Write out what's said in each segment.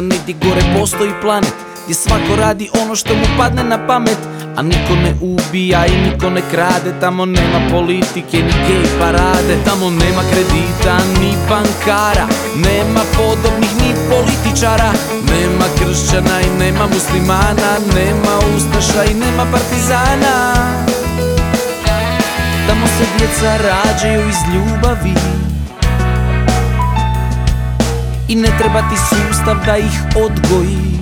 gdje gore postoji planet Gdje svako radi ono što mu padne na pamet a niko ne ubija i niko ne krade Tamo nema politike ni gej parade. Tamo nema kredita ni bankara Nema podobnih ni političara. Nema kršćana i nema muslimana Nema ustaša i nema partizana. Tamo se djeca rađaju iz ljubavi I ne treba ti sustav da ih odgoji.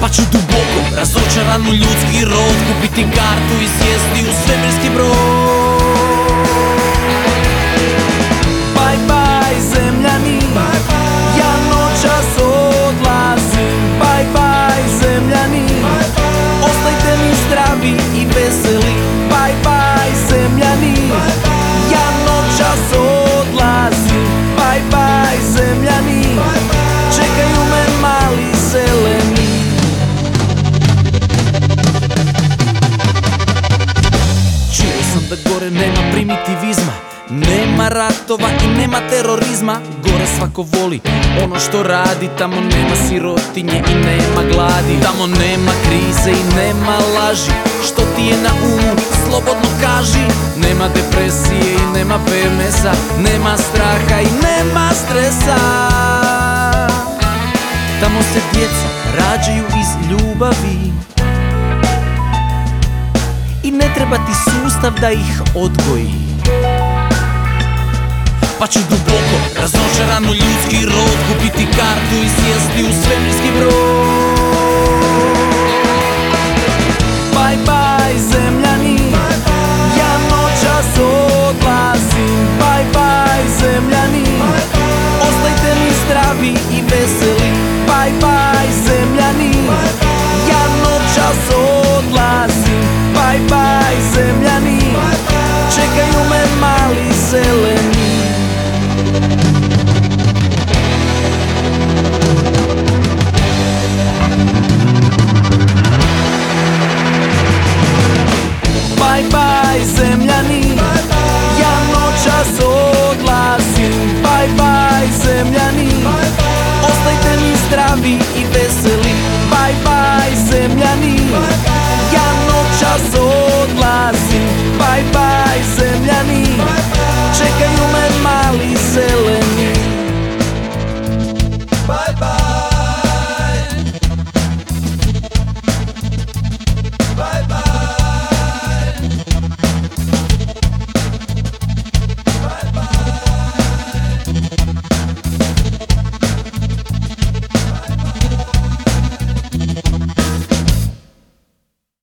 Pa ću duboko u ljudski rod Kupiti kartu i sjesti u svemirski brod Da gore nema primitivizma. Nema ratova i nema terorizma. Gore svako voli ono što radi. Tamo nema sirotinje i nema gladi. Tamo nema krize i nema laži. Što ti je na umu, slobodno kaži. Nema depresije i nema PMS-a Nema straha i nema stresa. Tamo se djeca rađaju iz ljubavi. I ne treba ti sustav da ih odgoji. Pa ću duboko razočaran u ljudski rod Kupiti kartu i sjesti u svemirski brod Я ночь часов